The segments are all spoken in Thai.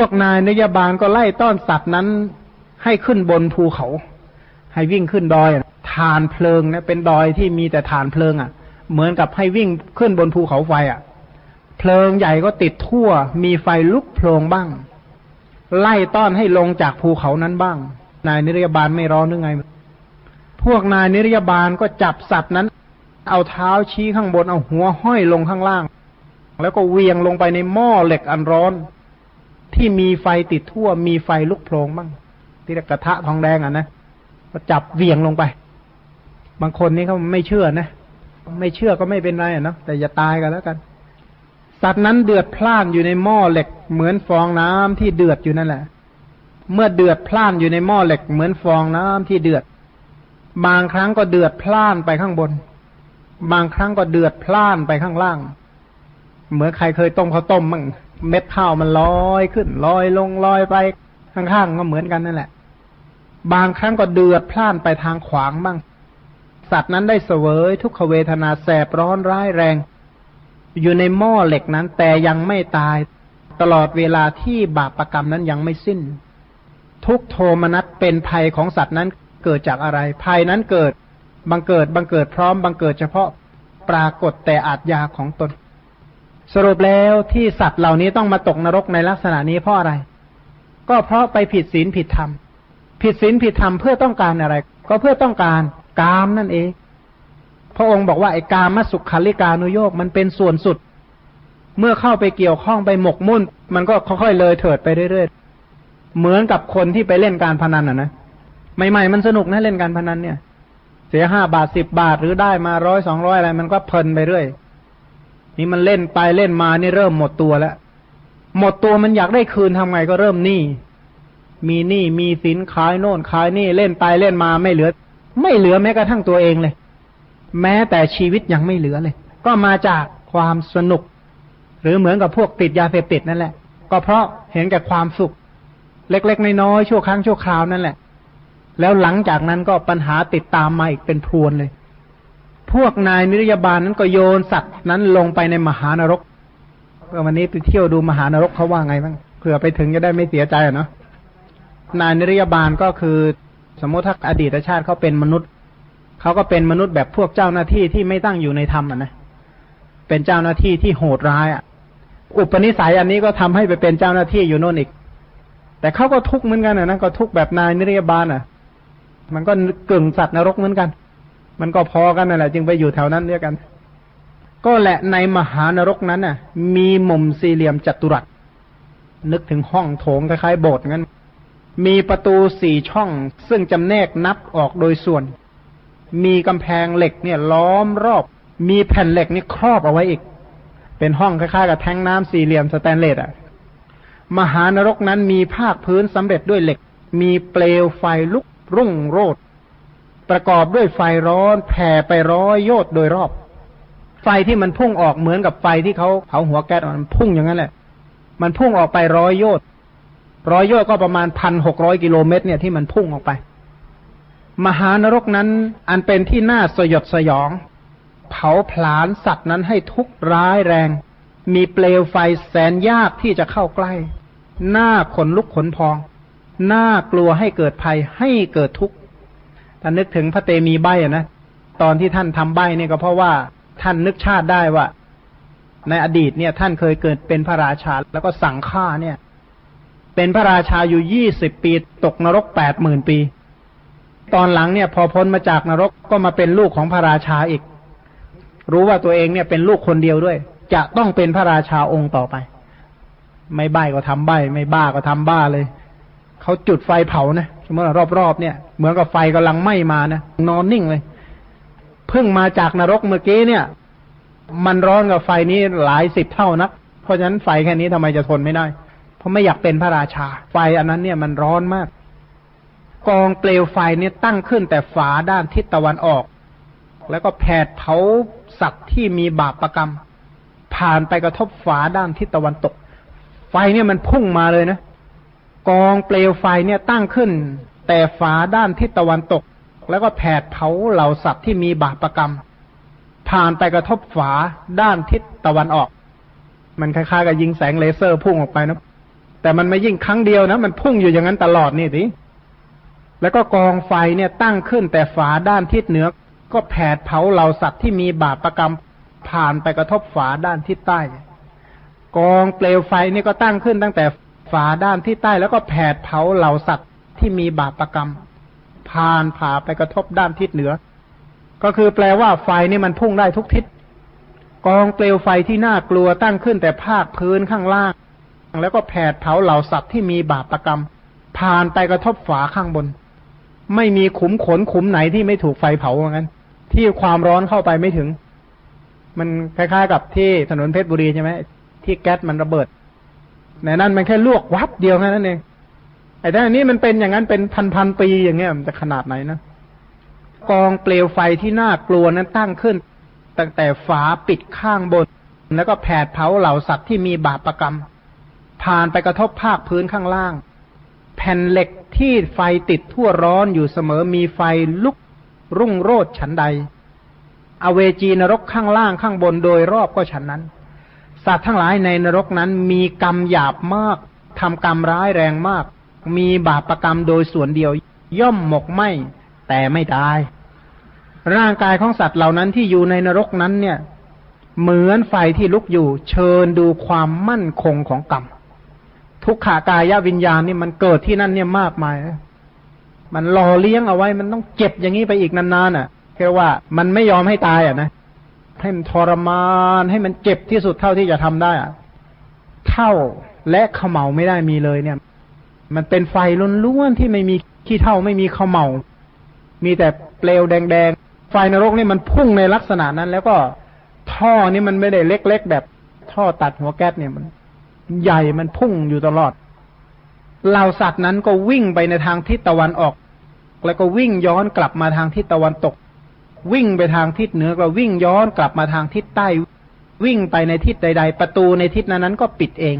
วกนายนยบาลก็ไล่ต้อนสัตว์นั้น ให้ขึ้นบนภูเขา ให้วิ่งขึ้นดอยฐานเพลิงเนี่ยเป็นดอยที่มีแต่ฐานเพลิงอะ เหมือนกับให้วิ่งขึ้นบนภูเขาไฟอะ เพลิงใหญ่ก็ติดทั่ว มีไฟลุกโพลงบ้าง ไล่ต้อนให้ลงจากภูเขานั้นบ้าง นายนิรยาบาลไม่ร้อนหรือไง พวกนายนิรยาบาลก็จับสัตว์นั้น เอาเท้าชี้ข้างบนเอาหัวห้อยลงข้างล่าง แล้วก็เวียงลงไปในหม้อเหล็กอันร้อน ที่มีไฟติดทั่ว มีไฟลุกโพลงบ้างที่เรียกกระทะทองแดงอะนะก็จับเวียงลงไป บางคนนี่เขาไม่เชื่อนะไม่เชื่อก็ไม่เป็นไรอะเนาะแต่อย่าตายกันแล้วกัน สัตว์นั้นเดือดพล่านอยู่ในหม้อเหล็ก เหมือนฟองน้ำที่เดือดอยู่นั่นแหละ เมื่อเดือดพล่านอยู่ในหม้อเหล็ก เหมือนฟองน้ำที่เดือด บางครั้งก็เดือดพล่านไปข้างบน บางครั้งก็เดือดพล่านไปข้างล่าง เหมือนใครเคยต้มข้าวต้มมั่ง เม็ดข้าวมันลอยขึ้นลอยลงลอยไปข้างๆก็เหมือนกันนั่นแหละ บางครั้งก็เดือดพล่านไปทางขวางบ้าง สัตว์นั้นได้เสวยทุกขเวทนาแสบร้อนร้ายแรง อยู่ในหม้อเหล็กนั้น แต่ยังไม่ตาย ตลอดเวลาที่บาปรกรรมนั้นยังไม่สิ้น ทุกโทมนัสเป็นภัยของสัตว์นั้นเกิดจากอะไร ภัยนั้นเกิด บังเกิดบังเกิดพร้อมบังเกิดเฉพาะปรากฏแต่อาจยาของตน สรุปแล้วที่สัตว์เหล่านี้ต้องมาตกนรกในลักษณะนี้เพราะอะไร ก็เพราะไปผิดศีลผิดธรรม ผิดศีลผิดธรรมเพื่อต้องการอะไร ก็เพื่อต้องการกามนั่นเอง พระองค์บอกว่าไอ้กามสุขคลิกานุโยกมันเป็นส่วนสุด เมื่อเข้าไปเกี่ยวข้องไปหมกมุ่น มันก็ค่อยๆเลยเถิดไปเรื่อยๆ เหมือนกับคนที่ไปเล่นการพนันอะนะใหม่ๆมันสนุกนะเล่นการพนันเนี่ย เสียห้าบาทสิบบาทหรือได้มาร้อยสองร้อยอะไร มันก็เพลินไปเรื่อย นี่มันเล่นไปเล่นมานี่เริ่มหมดตัวแล้ว หมดตัวมันอยากได้คืนทำไงก็เริ่มหนี้ มีหนี้มีสินขายโน่นขายนี่เล่นไปเล่นมาไม่เหลือ ไม่เหลือแม้กระทั่งตัวเองเลย แม้แต่ชีวิตยังไม่เหลือเลย ก็มาจากความสนุก หรือเหมือนกับพวกติดยาเสพติดนั่นแหละ ก็เพราะเห็นแก่ความสุข เล็กๆน้อยๆชั่วครั้งชั่วคราวนั่นแหละ แล้วหลังจากนั้นก็ปัญหาติดตามมาอีกเป็นพรวนเลย พวกนายนิรยาบาลนั้นก็โยนสัตว์นั้นลงไปในมหานรกเมื่อวันนี้ไปเที่ยวดูมหานรกเขาว่าไงบ้างเผื่อไปถึงจะได้ไม่เสียใจเนาะนายนิรยาบาลก็คือ สมมติถ้าอดีตชาติเขาเป็นมนุษย์เขาก็เป็นมนุษย์แบบพวกเจ้าหน้าที่ที่ไม่ตั้งอยู่ในธรรมอะนะเป็นเจ้าหน้าที่ที่โหดร้ายอะ อุปนิสัยอันนี้ก็ทำให้ไปเป็นเจ้าหน้าที่อยู่โน่นอีก แต่เขาก็ทุกข์เหมือนกันอะนะก็ทุกข์แบบนายนิรยาบาลอะ มันก็กึ่งสัตว์นรกเหมือนกัน มันก็พอกันนั่นแหละจึงไปอยู่แถวนั้นเรียกกัน ก็แหละในมหานรกนั้นน่ะ มีมุมสี่เหลี่ยมจัตุรัส นึกถึงห้องโถงคล้ายๆโบสถ์งั้น มีประตูสี่ช่อง ซึ่งจำแนกนับออกโดยส่วน มีกำแพงเหล็กเนี่ยล้อมรอบ มีแผ่นเหล็กนี่ครอบเอาไว้อีก เป็นห้องคล้ายๆกับแทงน้ำสี่เหลี่ยมสแตนเลสอะ มหานรกนั้นมีภาคพื้นสำเร็จด้วยเหล็ก มีเปลวไฟลุกรุ่งโรด ประกอบด้วยไฟร้อนแผ่ไปร้อยโยชน์โดยรอบ ไฟที่มันพุ่งออกเหมือนกับไฟที่เขาเผาหัวแก๊สมันพุ่งอย่างนั้นแหละ มันพุ่งออกไปร้อยโยชน์ร้อยโยดก็ประมาณพันหกร้อยกิโลเมตรเนี่ยที่มันพุ่งออกไป มหานรกนั้นอันเป็นที่น่าสยดสยอง เผาผลาญสัตว์นั้นให้ทุกข์ร้ายแรง มีเปลวไฟแสนยากที่จะเข้าใกล้ หน้าขนลุกขนพองน่ากลัวให้เกิดภัยให้เกิดทุกข์ ถ้านึกถึงพระเตมีใบนะตอนที่ท่านทำใบเนี่ยก็เพราะว่าท่านนึกชาติได้ว่า ในอดีตเนี่ย ท่านเคยเกิดเป็นพระราชาแล้วก็สั่งฆ่าเนี่ย เป็นพระราชาอยู่ยี่สิบปี ตกนรกแปดหมื่นปี ตอนหลังเนี่ย พอพ้นมาจากนรกก็มาเป็นลูกของพระราชาอีก รู้ว่าตัวเองเนี่ยเป็นลูกคนเดียวด้วย จะต้องเป็นพระราชาองค์ต่อไป ไม่ใบ้ก็ทำใบ้ไม่บ้าก็ทำบ้าเลย เขาจุดไฟเผานะสมมติรอบๆเนี่ย เหมือนกับไฟกำลังไหม้มานะนอนนิ่งเลยเพิ่งมาจากนรกเมื่อกี้เนี่ย มันร้อนกับไฟนี้หลายสิบเท่านัก เพราะฉะนั้นไฟแค่นี้ทำไมจะทนไม่ได้ เพราะไม่อยากเป็นพระราชา ไฟอันนั้นเนี่ยมันร้อนมาก กองเปลวไฟเนี่ยตั้งขึ้นแต่ฝาด้านทิศตะวันออก แล้วก็แผดเผาสัตว์ที่มีบาปประกรรม ผ่านไปกระทบฝาด้านทิศตะวันตก ไฟเนี่ยมันพุ่งมาเลยนะ กองเปลวไฟเนี่ยตั้งขึ้น แต่ฝาด้านทิศตะวันตก แล้วก็แผดเผาเหล่าสัตว์ที่มีบาปรกรรม ผ่านไปกระทบฝาด้านทิศตะวันออก มันคล้ายๆกับยิงแสงเลเซอร์พุ่งออกไปนะแต่มันไม่ยิ่งครั้งเดียวนะมันพุ่งอยู่อย่างนั้นตลอดนี่สิแล้วก็กองไฟเนี่ยตั้งขึ้นแต่ฝาด้านทิศเหนือ ก็แผดเผาเหล่าสัตว์ที่มีบาปรกรรม ผ่านไปกระทบฝาด้านทิศใต้ กองเปลวไฟนี่ก็ตั้งขึ้นตั้งแต่ ฝาด้านทิศใต้แล้วก็แผดเผาเหล่าสัตว์ที่มีบาปรกรรมผ่านผ่าไปกระทบด้านทิศเหนือ ก็คือแปลว่าไฟนี่มันพุ่งได้ทุกทิศ กองเปลวไฟที่น่ากลัวตั้งขึ้นแต่ภาคพื้นข้างล่าง แล้วก็แผดเผาเหล่าสัตว์ที่มีบาปรกรรม ผ่านไปกระทบฝาข้างบน ไม่มีขุมขนขุมไหนที่ไม่ถูกไฟเผาเหมือนกันที่ความร้อนเข้าไปไม่ถึง มันคล้ายๆกับที่ถนนเพชรบุรีใช่ไหมที่แก๊สมันระเบิด ในนั้นมันแค่ลวกวับเดียวแค่นั้นเองไอ้ด้านนี้มันเป็นอย่างนั้นเป็นพันๆปีอย่างเงี้ยมันจะขนาดไหนนะกองเปลวไฟที่น่ากลัวนั้นตั้งขึ้น ตั้งแต่ฝาปิดข้างบน แล้วก็แผดเผาเหล่าสัตว์ที่มีบาปประกรรม ผ่านไปกระทบภาคพื้นข้างล่าง แผ่นเหล็กที่ไฟติดทั่วร้อนอยู่เสมอมีไฟลุกรุ่งโรดฉันใด อเวจีนรกข้างล่างข้างบนโดยรอบก็ฉันนั้น สัตว์ทั้งหลายในนรกนั้นมีกรรมหยาบมากทำกรรมร้ายแรงมาก มีบาปประกรรมโดยส่วนเดียว ย่อมหมกไหมแต่ไม่ตาย ร่างกายของสัตว์เหล่านั้นที่อยู่ในนรกนั้นเนี่ย เหมือนไฟที่ลุกอยู่ เชิญดูความมั่นคงของกรรมทุกขากายวิญญาณนี่มันเกิดที่นั่นเนี่ยมากมายมันรอเลี้ยงเอาไว้มันต้องเจ็บอย่างนี้ไปอีกนานๆอะแค่ว่ามันไม่ยอมให้ตายอะนะ ให้มันทรมาน ให้มันเจ็บที่สุดเท่าที่จะทำได้อะเท่าและขมเหลาไม่ได้มีเลยเนี่ย มันเป็นไฟล้วนๆที่ไม่มีขี้เท่าไม่มีขมเหลามีแต่เปลวแดงๆ ไฟนรกนี่มันพุ่งในลักษณะนั้น แล้วก็ท่อนี่มันไม่ได้เล็กๆแบบ ท่อตัดหัวแก๊สเนี่ยมัน ใหญ่มันพุ่งอยู่ตลอดเหล่าสัตว์นั้นก็วิ่งไปในทางทิศตะวันออก แล้วก็วิ่งย้อนกลับมาทางทิศตะวันตก วิ่งไปทางทิศเหนือก็วิ่งย้อนกลับมาทางทิศใต้ วิ่งไปในทิศใด ๆ ประตูในทิศนั้นก็ปิดเอง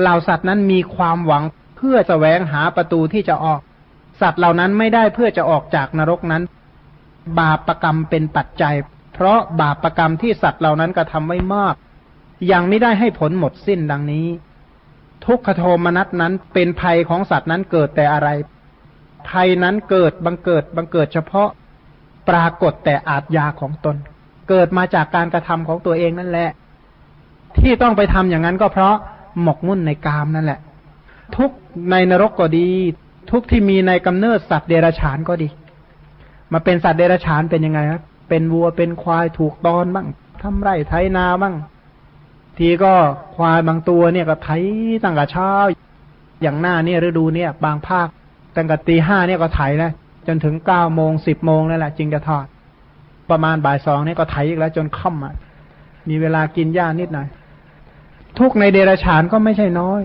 เหล่าสัตว์นั้นมีความหวังเพื่อแสวงหาประตูที่จะออก สัตว์เหล่านั้นไม่ได้เพื่อจะออกจากนรกนั้น บาปรกรรมเป็นปัจจัย เพราะบาปรกรรมที่สัตว์เหล่านั้นกระทาไว้มาก ยังไม่ได้ให้ผลหมดสิ้นดังนี้ ทุกขโทมนัสนั้นเป็นภัยของสัตว์นั้นเกิดแต่อะไร ภัยนั้นเกิดบังเกิดบังเกิดเฉพาะ ปรากฏแต่อาทยาของตน เกิดมาจากการกระทำของตัวเองนั่นแหละ ที่ต้องไปทำอย่างนั้นก็เพราะหมกมุ่นในกามนั่นแหละ ทุกในนรกก็ดี ทุกที่มีในกำเนิดสัตว์เดรัจฉานก็ดี มาเป็นสัตว์เดรัจฉานเป็นยังไงครับเป็นวัวเป็นควายถูกตอนบ้างทำไร่ไถนาบ้าง ทีก็ควายบางตัวเนี่ยก็ไถตั้งแต่เช้าอย่างหน้าเนี่ยฤดูเนี่ย บางภาคตั้งแต่ตีห้าเนี่ยก็ไถแล้ว จนถึงเก้าโมงสิบโมงนั่นแหละจึงจะทอด ประมาณบ่ายสองนี่ก็ไถอีกแล้วจนค่ำอะมีเวลากินหญ้านิดหน่อย ทุกในเดรัจฉานก็ไม่ใช่น้อย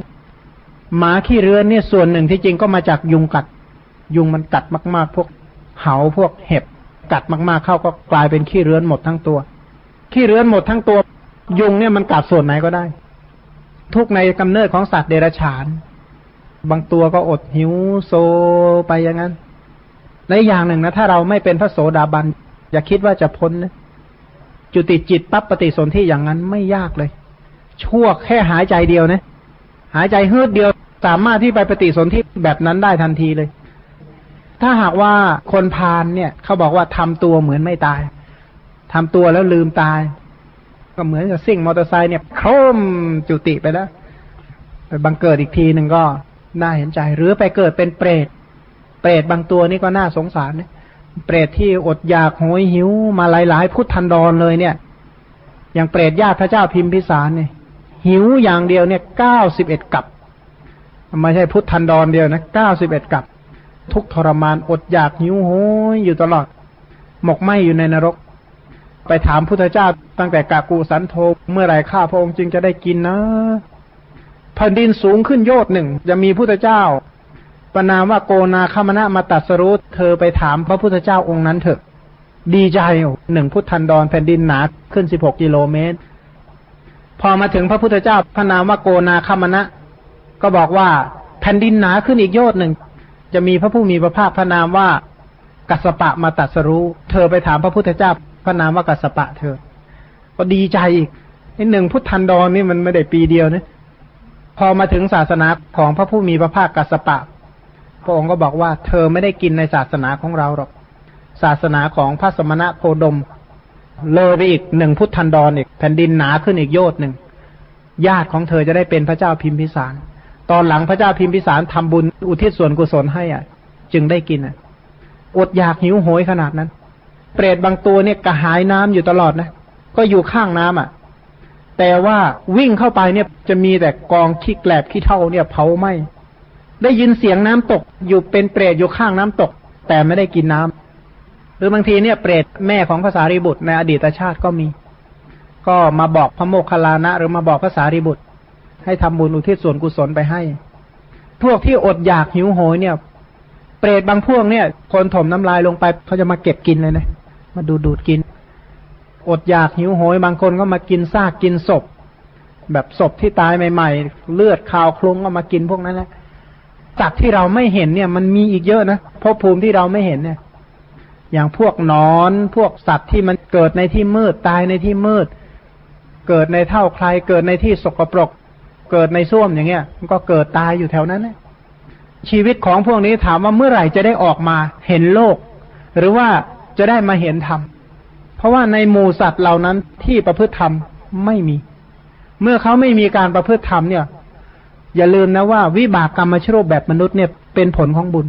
หมาขี้เรือนเนี่ยส่วนหนึ่งที่จริงก็มาจากยุงกัด ยุงมันกัดมาก ๆ พวกเหาพวกเห็บกัดมากๆเข้าก็กลายเป็นขี้เรือนหมดทั้งตัว ขี้เรือนหมดทั้งตัว ยุงเนี่ยมันกัดส่วนไหนก็ได้ ทุกในกำเนิดของสัตว์เดรัจฉาน บางตัวก็อดหิวโซไปอย่างนั้น และอย่างหนึ่งนะถ้าเราไม่เป็นพระโสดาบัน อย่าคิดว่าจะพ้นนะจุติจิตปั๊บปฏิสนธิอย่างนั้นไม่ยากเลย ชั่วแค่หายใจเดียวนะ หายใจเฮืดเดียวสามารถที่ไปปฏิสนธิแบบนั้นได้ทันทีเลย ถ้าหากว่าคนพาลเนี่ย เขาบอกว่าทำตัวเหมือนไม่ตายทำตัวแล้วลืมตาย ก็เหมือนกับซิ่งมอเตอร์ไซค์เนี่ยโครมจุติไปแล้วไปบังเกิดอีกทีหนึ่งก็น่าเห็นใจ หรือไปเกิดเป็นเปรต เปรตบางตัวนี่ก็น่าสงสารเนี่ยเปรตที่อดอยากโหยหิวมาหลายๆพุทธันดรเลยเนี่ย อย่างเปรตญาติพระเจ้าพิมพิสารเนี่ย หิวอย่างเดียวเนี่ยเก้าสิบเอ็ดกับไม่ใช่พุทธันดรเดียวนะเก้าสิบเอ็ดกับ ทุกทรมานอดอยากหิวโหยอยู่ตลอด หมกไหมอยู่ในนรก ไปถามพุทธเจ้าตั้งแต่กากูสันโธเมื่อไรข้าพระองค์จึงจะได้กินนะแผ่นดินสูงขึ้นโยดหนึ่งจะมีพุทธเจ้า ปนามว่าโกนาคามณะมาตัดสรุปเธอไปถามพระพุทธเจ้าองค์นั้นเถอะ ดีใจหนึ่งพุทธันดรแผ่นดินหนาขึ้นสิบหกกิโลเมตร พอมาถึงพระพุทธเจ้าพระนามว่าโกนาคามณะ ก็บอกว่าแผ่นดินหนาขึ้นอีกโยดหนึ่ง จะมีพระผู้มีพระภาคพระนามว่ากัสปะมาตัดสรู้ เธอไปถามพระพุทธเจ้าพระนามว่ากัสปะเธอ ก็ดีใจอีกไอ้หนึ่งพุทธันดรนี่มันไม่ได้ปีเดียวนะพอมาถึงศาสนาของพระผู้มีพระภาคกัสปะ พระองค์ก็บอกว่าเธอไม่ได้กินในศาสนาของเราหรอก ศาสนาของพระสมณะโคดม เลยไปอีกหนึ่งพุทธันดรอีกแผ่นดินหนาขึ้นอีกโยดหนึ่งญาติของเธอจะได้เป็นพระเจ้าพิมพิสาร ตอนหลังพระเจ้าพิมพิสารทำบุญอุทิศส่วนกุศลให้อะ จึงได้กินอะอดอยากหิวโหยขนาดนั้น เปรตบางตัวเนี่ยกระหายน้ำอยู่ตลอดนะ ก็อยู่ข้างน้ำอะ แต่ว่าวิ่งเข้าไปเนี่ยจะมีแต่กองขี้แกลบขี้เท่าเนี่ยเผาไหม ได้ยินเสียงน้ำตก อยู่เป็นเปรตอยู่ข้างน้ำตก แต่ไม่ได้กินน้ำหรือบางทีเนี่ยเปรตแม่ของภาษาริบุตรในอดีตชาติก็มี ก็มาบอกพระโมคคัลลานะ หรือมาบอกภาษาริบุตร ให้ทำบุญอุทิศส่วนกุศลไปให้ พวกที่อดอยากหิวโหยเนี่ย เปรตบางพวกเนี่ย คนถมน้ำลายลงไปเขาจะมาเก็บกินเลยนะมาดูดูดกิน อดอยากหิวโหยบางคนก็มากินซากกินศพ แบบศพที่ตายใหม่ ๆ เลือดคาวคลุ้งก็มากินพวกนั้นแหละ สัตว์ที่เราไม่เห็นเนี่ย มันมีอีกเยอะนะภพภูมิที่เราไม่เห็นเนี่ย อย่างพวกนอนพวกสัตว์ที่มันเกิดในที่มืดตายในที่มืด เกิดในเท่าใคร เกิดในที่สกปรก เกิดในส้วมอย่างเงี้ย มันก็เกิดตายอยู่แถวนั้นเนี่ยชีวิตของพวกนี้ถามว่าเมื่อไหร่จะได้ออกมาเห็นโลก หรือว่าจะได้มาเห็นธรรมเพราะว่าในหมู่สัตว์เหล่านั้นที่ประพฤติธรรมไม่มี เมื่อเขาไม่มีการประพฤติธรรมเนี่ย อย่าลืมนะว่าวิบากกรรมชรูปแบบมนุษย์เนี่ยเป็นผลของบุญ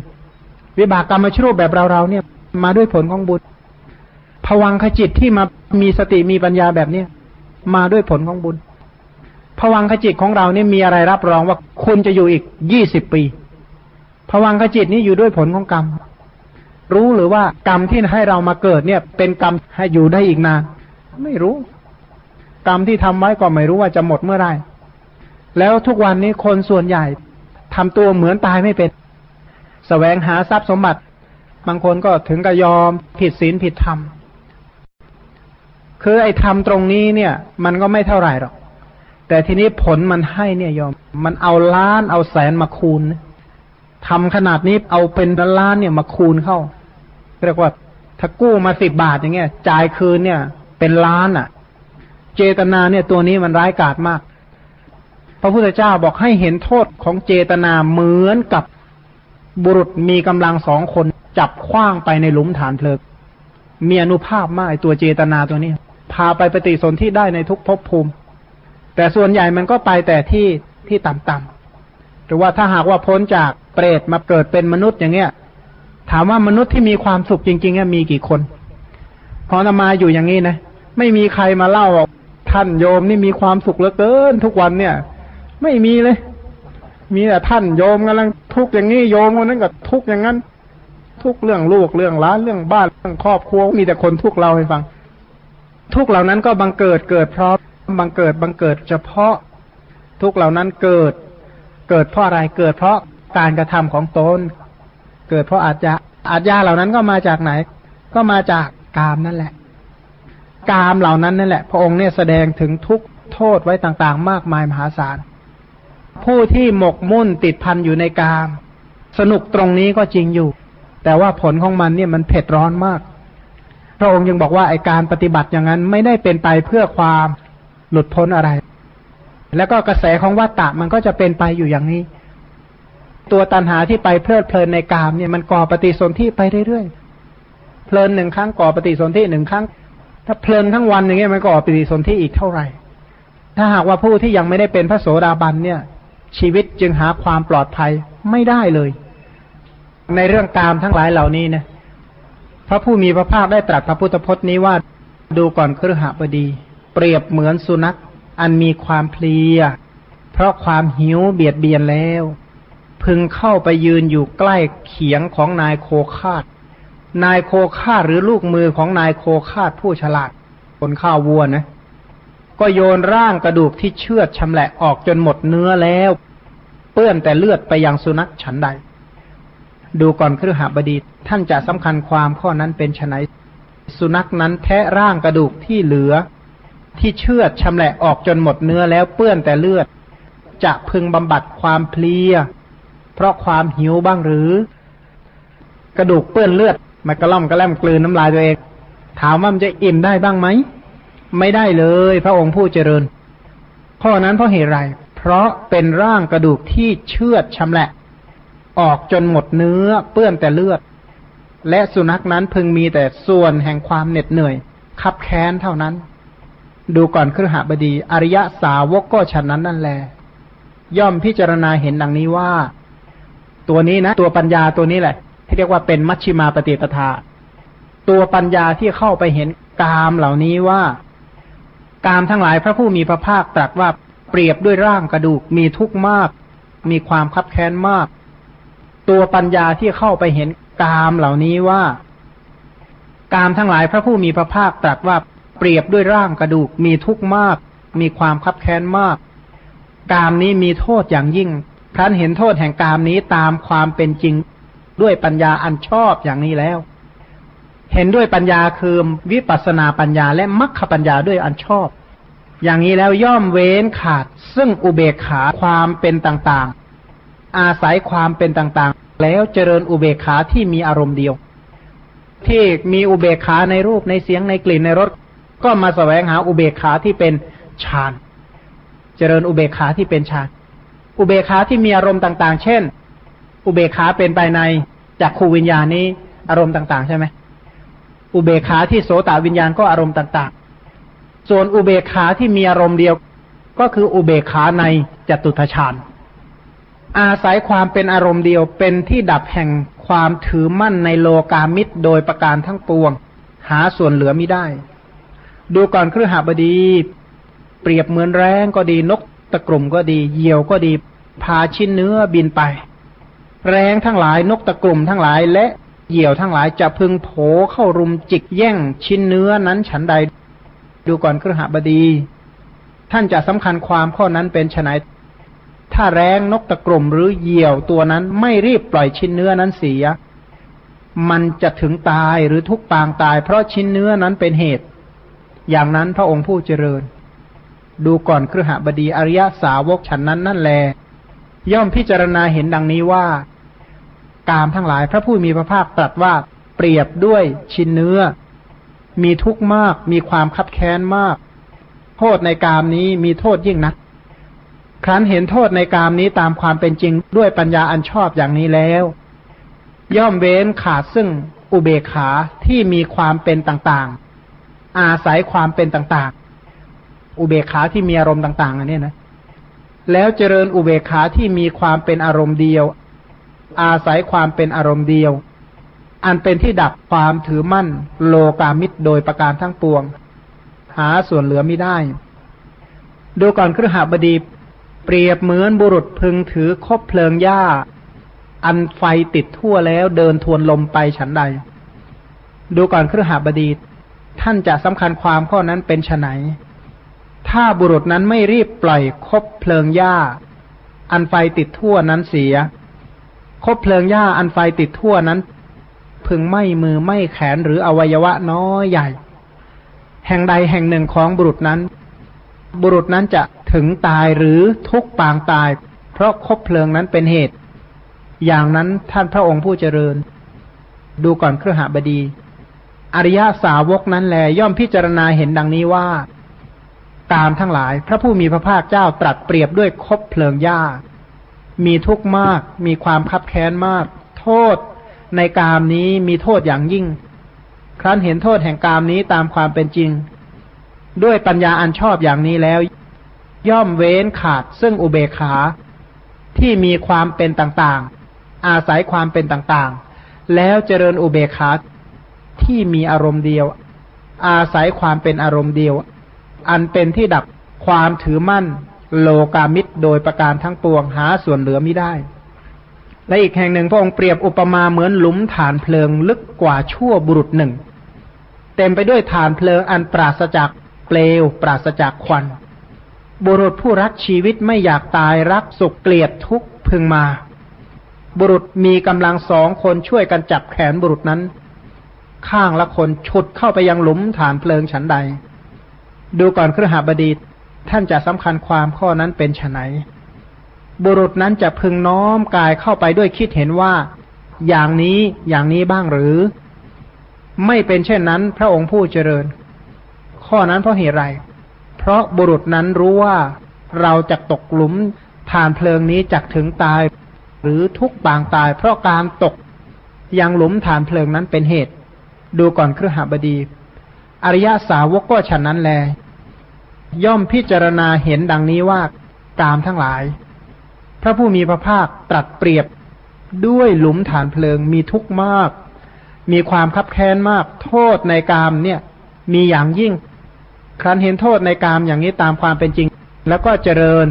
วิบากกรรมชรูปแบบเราเราเนี่ย มาด้วยผลของบุญผวังขจิตที่มามีสติมีปัญญาแบบเนี้ยมาด้วยผลของบุญผวังขจิตของเราเนี่ยมีอะไรรับรองว่าคุณจะอยู่อีกยี่สิบปีผวังขจิตนี้อยู่ด้วยผลของกรรม รู้หรือว่ากรรมที่ให้เรามาเกิดเนี่ย เป็นกรรมให้อยู่ได้อีกนาน ไม่รู้ กรรมที่ทำไว้ก็ไม่รู้ว่าจะหมดเมื่อไหร่ แล้วทุกวันนี้คนส่วนใหญ่ทำตัวเหมือนตายไม่เป็นสแสวงหาทรัพย์สมบัติ บางคนก็ถึงกับยอมผิดศีลผิดธรรม คือไอ้ธรรมตรงนี้เนี่ย มันก็ไม่เท่าไหร่หรอก แต่ทีนี้ผลมันให้เนี่ยยอม มันเอาล้านเอาแสนมาคูณทำขนาดนี้เอาเป็นล้านเนี่ยมาคูณเข้าเรียกว่าถ้ากู้มาสิบบาทอย่างเงี้ย จ่ายคืนเนี่ย เป็นล้านอะ่ะ เจตนาเนี่ยตัวนี้มันร้ายกาจมาก พระพุทธเจ้าบอกให้เห็นโทษของเจตนาเหมือนกับบุรุษมีกำลังสองคนจับคว้างไปในหลุมฐานเพลิงมีอนุภาพมากตัวเจตนาตัวนี้ พาไปปฏิสนธิได้ในทุกภพภูมิ แต่ส่วนใหญ่มันก็ไปแต่ที่ที่ต่ำๆหรือว่าถ้าหากว่าพ้นจากเปรตมาเกิดเป็นมนุษย์อย่างเงี้ย ถามว่ามนุษย์ที่มีความสุขจริงๆมีกี่คนพอนมาอยู่อย่างนี้นะไม่มีใครมาเล่าว่าท่านโยมนี่มีความสุขเหลือเกิน ทุกวันเนี่ย ไม่มีเลย มีแต่ท่านโยมกำลังทุกข์อย่างนี้โยมคนนั้นก็ทุกข์อย่างนั้น ทุกเรื่องลูกเรื่องร้านเรื่องบ้านเรื่องครอบครัวมีแต่คนทุกข์เราให้ฟัง ทุกเหล่านั้นก็บังเกิดเกิดเพราะบังเกิดบังเกิดเฉพาะ ทุกเหล่านั้นเกิด เกิดเพราะอะไรเกิดเพราะการกระทำของตนเกิดเพราะอาจจะอาจยาเหล่านั้นก็มาจากไหน ก็มาจากกามนั่นแหละ กามเหล่านั้นนั่นแหละ พระองค์เนี่ยแสดงถึงทุกโทษไว้ต่างๆ มากมายมหาศาล ผู้ที่หมกมุ่นติดพันอยู่ในกาม สนุกตรงนี้ก็จริงอยู่ แต่ว่าผลของมันเนี่ยมันเผ็ดร้อนมาก พระองค์ยังบอกว่าไอการปฏิบัติอย่างนั้นไม่ได้เป็นไปเพื่อความหลุดพ้นอะไร แล้วก็กระแสของวัตตะมันก็จะเป็นไปอยู่อย่างนี้ ตัวตันหาที่ไปเพลิดเพลินในกามเนี่ยมันก่อปฏิสนธิไปเรื่อยๆ เพลินหนึ่งครั้งก่อปฏิสนธิหนึ่งครั้ง ถ้าเพลินทั้งวันอย่างเงี้ยมันก่อปฏิสนธิอีกเท่าไหร่ ถ้าหากว่าผู้ที่ยังไม่ได้เป็นพระโสดาบันเนี่ย ชีวิตจึงหาความปลอดภัยไม่ได้เลย ในเรื่องกามทั้งหลายเหล่านี้นะพระผู้มีพระภาคได้ตรัสพระพุทธพจน์นี้ว่าดูก่อนครหบดี เปรียบเหมือนสุนัข อันมีความเพลีย เพราะความหิวเบียดเบียนแล้ว พึงเข้าไปยืนอยู่ใกล้เขียงของนายโคคาดนายโคคาดหรือลูกมือของนายโคคาดผู้ฉลาดคนข้าววัวนะ ก็โยนร่างกระดูกที่เชือดชำแหละออกจนหมดเนื้อแล้ว เปื้อนแต่เลือดไปยังสุนัขฉันใด ดูก่อนครือหบดีท่านจะสำคัญความข้อนั้นเป็นไนสุนัขนั้นแทะร่างกระดูกที่เหลือ ที่เชือดชำแหละออกจนหมดเนื้อแล้วเปื้อนแต่เลือด จะพึงบำบัดความเพลีย เพราะความหิวบ้างหรือ กระดูกเปื้อนเลือดมันกระล่อมกระแลมกลืนน้ำลายตัวเอง ถามว่ามันจะอิ่มได้บ้างไหม ไม่ได้เลย พระองค์ผู้เจริญ ข้อนั้นเพราะเหตุไร เพราะเป็นร่างกระดูกที่เชือดชำแหละ ออกจนหมดเนื้อเปื้อนแต่เลือด และสุนัขนั้นพึงมีแต่ส่วนแห่งความเหน็ดเหนื่อยขับแค้นเท่านั้น ดูก่อนครหบดี อริยสาวกก็ฉันนั้นนั่นแหละย่อมพิจารณาเห็นดังนี้ว่า ตัวนี้นะ ตัวปัญญาตัวนี้แหละ ที่เรียกว่าเป็นมัชชิมาปฏิปทา ตัวปัญญาที่เข้าไปเห็นกามเหล่านี้ว่า กามทั้งหลายพระผู้มีพระภาคตรัสว่าเปรียบด้วยร่างกระดูกมีทุกข์มาก มีความคับแค้นมาก ตัวปัญญาที่เข้าไปเห็นกามเหล่านี้ว่า กามทั้งหลายพระผู้มีพระภาคตรัสว่าเปรียบด้วยร่างกระดูกมีทุกข์มาก มีความคับแค้นมาก กามนี้มีโทษอย่างยิ่งครั้นเห็นโทษแห่งกามนี้ตามความเป็นจริงด้วยปัญญาอันชอบอย่างนี้แล้ว เห็นด้วยปัญญาคือวิปัสนาปัญญาและมัคคปัญญาด้วยอันชอบ อย่างนี้แล้วย่อมเว้นขาด ซึ่งอุเบกขาความเป็นต่างๆ อาศัยความเป็นต่างๆ แล้วเจริญอุเบกขาที่มีอารมณ์เดียว ที่มีอุเบกขาในรูปในเสียงในกลิ่นในรสก็มาแสวงหาอุเบกขาที่เป็นฌาน เจริญอุเบกขาที่เป็นฌาน อุเบกขาที่มีอารมณ์ต่าง ๆ เช่น อุเบกขาเป็นไปในจากขูวิญญาณนี้อารมณ์ต่าง ๆ ใช่ไหม อุเบกขาที่โสตวิญญาณก็อารมณ์ต่าง ๆ ส่วนอุเบกขาที่มีอารมณ์เดียวก็คืออุเบกขาในจตุทชาญอาศัยความเป็นอารมณ์เดียวเป็นที่ดับแห่งความถือมั่นในโลกามิตรโดยประการทั้งปวง หาส่วนเหลือไม่ได้ ดูก่อนครือหาบดี เปรียบเหมือนแรงก็ดีนกตะกลุ่มก็ดีเหยี่ยวก็ดี พาชิ้นเนื้อบินไป แรงทั้งหลายนกตะกลุ่มทั้งหลายและ เหยี่ยวทั้งหลายจะพึงโผเข้ารุมจิกแย่งชิ้นเนื้อนั้นฉันใด ดูก่อนครหบดี ท่านจะสำคัญความข้อนั้นเป็นไนถ้าแรงนกตะกลมหรือเหยี่ยวตัวนั้นไม่รีบปล่อยชิ้นเนื้อนั้นเสีย มันจะถึงตายหรือทุกปางตาย เพราะชิ้นเนื้อนั้นเป็นเหตุ อย่างนั้นพระองค์ผู้เจริญ ดูก่อนครหบดีอริยสาวกฉันนั้นนั่นแล ย่อมพิจารณาเห็นดังนี้ว่า กามทั้งหลาย พระผู้มีพระภาคตรัสว่าเปรียบด้วยชิ้นเนื้อ มีทุกข์มาก มีความคับแค้นมาก โทษในกามนี้มีโทษยิ่งนัก ครั้นเห็นโทษในกามนี้ตามความเป็นจริงด้วยปัญญาอันชอบอย่างนี้แล้ว ย่อมเว้นขาดซึ่งอุเบกขาที่มีความเป็นต่างๆ อาศัยความเป็นต่างๆ อุเบกขาที่มีอารมณ์ต่าง ๆ อันนี้นะ แล้วเจริญอุเบกขาที่มีความเป็นอารมณ์เดียว อาศัยความเป็นอารมณ์เดียว อันเป็นที่ดับความถือมั่น โลกามิตรโดยประการทั้งปวง หาส่วนเหลือไม่ได้ ดูก่อนครหบดีเปรียบเหมือนบุรุษพึงถือคบเพลิงหญ้า อันไฟติดทั่วแล้วเดินทวนลมไปฉันใด ดูก่อนครหบดีท่านจะสำคัญความข้อนั้นเป็นไฉนถ้าบุรุษนั้นไม่รีบปล่อยคบเพลิงหญ้า อันไฟติดทั่วนั้นเสีย คบเพลิงหญ้าอันไฟติดทั่วนั้น พึงไม่มือไม่แขนหรืออวัยวะน้อยใหญ่ แห่งใดแห่งหนึ่งของบุรุษนั้น บุรุษนั้นจะถึงตายหรือทุกปางตาย เพราะคบเพลิงนั้นเป็นเหตุ อย่างนั้นท่านพระองค์ผู้เจริญ ดูก่อนเครือหาบดี อริยาสาวกนั้นแลย่อมพิจารณาเห็นดังนี้ว่า ตามทั้งหลาย พระผู้มีพระภาคเจ้าตรัสเปรียบด้วยคบเพลิงหญ้า มีทุกข์มาก มีความคับแค้นมาก โทษในกามนี้มีโทษอย่างยิ่ง ครั้นเห็นโทษแห่งกามนี้ตามความเป็นจริง ด้วยปัญญาอันชอบอย่างนี้แล้ว ย่อมเว้นขาดซึ่งอุเบกขาที่มีความเป็นต่างๆ อาศัยความเป็นต่างๆ แล้วเจริญอุเบกขาที่มีอารมณ์เดียว อาศัยความเป็นอารมณ์เดียว อันเป็นที่ดับความถือมั่น โลกามิตรโดยประการทั้งปวงหาส่วนเหลือไม่ได้ และอีกแห่งหนึ่งพระองค์เปรียบอุปมาเหมือนหลุมฐานเพลิงลึกกว่าชั่วบุรุษหนึ่ง เต็มไปด้วยฐานเพลิงอันปราศจากเปลว ปราศจากควัน บุรุษผู้รักชีวิตไม่อยากตายรักสุขเกลียดทุกพึงมา บุรุษมีกำลังสองคนช่วยกันจับแขนบุรุษนั้น ข้างละคนฉุดเข้าไปยังหลุมฐานเพลิงฉันใด ดูก่อนเครือหาบดี ท่านจะสำคัญความข้อนั้นเป็นไนบุรุษนั้นจะพึงน้อมกายเข้าไปด้วยคิดเห็นว่า อย่างนี้อย่างนี้บ้างหรือ ไม่เป็นเช่นนั้น พระองค์ผู้เจริญ ข้อนั้นเพราะเหตุไร เพราะบุรุษนั้นรู้ว่าเราจะตกหลุมทานเพลิงนี้จักถึงตาย หรือทุกบางตาย เพราะการตกยังหลุมฐานเพลิงนั้นเป็นเหตุ ดูก่อนเครือหบดี อริยสาวกก็ฉันนั้นแล ย่อมพิจารณาเห็นดังนี้ว่ากามทั้งหลาย พระผู้มีพระภาคตรัสเปรียบด้วยหลุมฐานเพลิงมีทุกข์มาก มีความคับแค้นมาก โทษในกามเนี่ย มีอย่างยิ่ง ครั้นเห็นโทษในกามอย่างนี้ตามความเป็นจริง แล้วก็เจริญ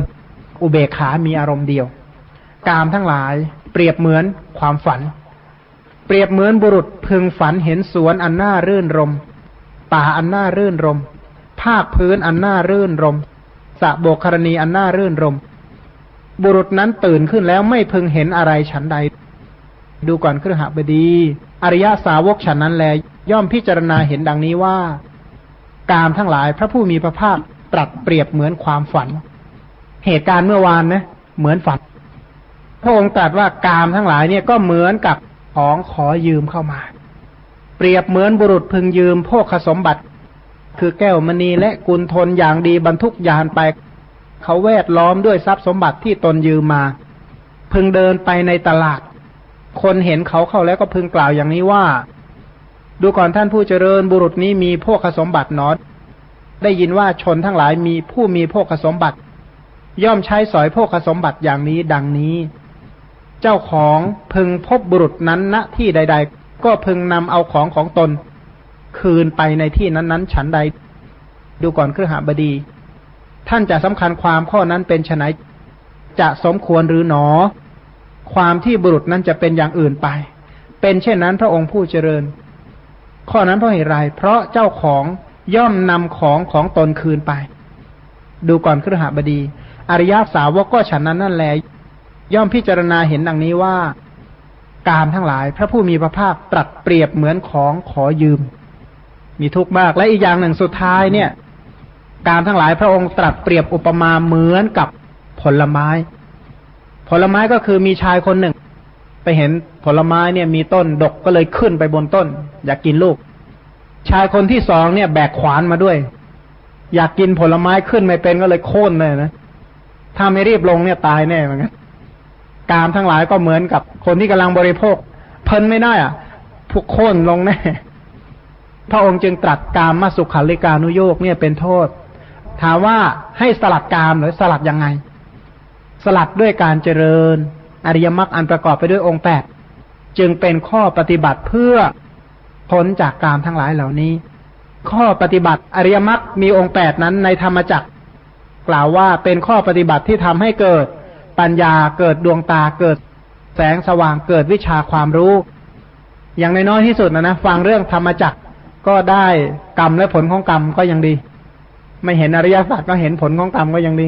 อุเบกขามีอารมณ์เดียว กามทั้งหลายเปรียบเหมือนความฝัน เปรียบเหมือนบุรุษพึงฝันเห็นสวนอันน่ารื่นรม ป่าอันน่ารื่นรม ภาคพื้นอันน่ารื่นรมสะโบกครณีอันน่ารื่นรม บุรุษนั้นตื่นขึ้นแล้วไม่พึงเห็นอะไรฉันใด ดูก่อนเครือหบดี อริยสาวกฉันนั้นแล ย่อมพิจารณาเห็นดังนี้ว่า กามทั้งหลายพระผู้มีพระภาคตรัสเปรียบเหมือนความฝัน เหตุการณ์เมื่อวานนะเหมือนฝัน พระองค์ตรัสว่ากามทั้งหลายเนี่ยก็เหมือนกับของขอยืมเข้ามา เปรียบเหมือนบุรุษพึงยืมพวกสมบัติ คือแก้วมณีและกุลทนอย่างดีบรรทุกยานไป เขาแวดล้อมด้วยทรัพย์สมบัติที่ตนยืมมา พึงเดินไปในตลาด คนเห็นเขาเข้าแล้วก็พึงกล่าวอย่างนี้ว่า ดูก่อนท่านผู้เจริญบุรุษนี้มีพวกสมบัตินอดได้ยินว่าชนทั้งหลายมีผู้มีพวกสมบัติ ย่อมใช้สอยพวกสมบัติอย่างนี้ดังนี้ เจ้าของพึงพบบุรุษนั้นณที่ใด ๆ ก็พึงนำเอาของของตน คืนไปในที่นั้นๆ ฉันใด ดูก่อนเครือหาบดี ท่านจะสำคัญความข้อนั้นเป็นไนจะสมควรหรือหนอ ความที่บุรุษนั้นจะเป็นอย่างอื่นไป เป็นเช่นนั้นพระองค์ผู้เจริญ ข้อนั้นเพราะเหตุไรเพราะเจ้าของย่อมนำของของตนคืนไป ดูก่อนเครือหาบดี อริยสาวกก็ฉันนั้นนั่นแหละย่อมพิจารณาเห็นดังนี้ว่า กามทั้งหลาย พระผู้มีพระภาคตรัสเปรียบเหมือนของขอยืม มีทุกข์มากและอีกอย่างหนึ่งสุดท้ายเนี่ย การทั้งหลายพระองค์ตรัสเปรียบอุปมาเหมือนกับผลไม้ ผลไม้ก็คือมีชายคนหนึ่ง ไปเห็นผลไม้เนี่ยมีต้นดกก็เลยขึ้นไปบนต้น อยากกินลูก ชายคนที่สองเนี่ยแบกขวานมาด้วย อยากกินผลไม้ขึ้นไม่เป็นก็เลยโค่นเลยนะถ้าไม่รีบลงเนี่ยตายแน่เหมือนกันกามทั้งหลายก็เหมือนกับคนที่กำลังบริโภค เพินไม่ได้อะผูกโค่นลงแน่ พระองค์จึงตรัสกามมาสุขาริการนุโยกเนี่ยเป็นโทษ ถามว่าให้สลัดกามหรือสลัดยังไง สลัดด้วยการเจริญ อริยมรรคอันประกอบไปด้วยองค์แปดจึงเป็นข้อปฏิบัติเพื่อพ้นจากกามทั้งหลายเหล่านี้ ข้อปฏิบัติอริยมรรคมีองค์แปดนั้นในธรรมจักรกล่าวว่าเป็นข้อปฏิบัติที่ทำให้เกิดปัญญาเกิดดวงตาเกิด แสงสว่างเกิดวิชาความรู้ อย่างน้อยที่สุดนะนะฟังเรื่องธรรมจักร ก็ได้กรรมและผลของกรรมก็ยังดี ไม่เห็นอริยสัจก็เห็นผลของกรรมก็ยังดี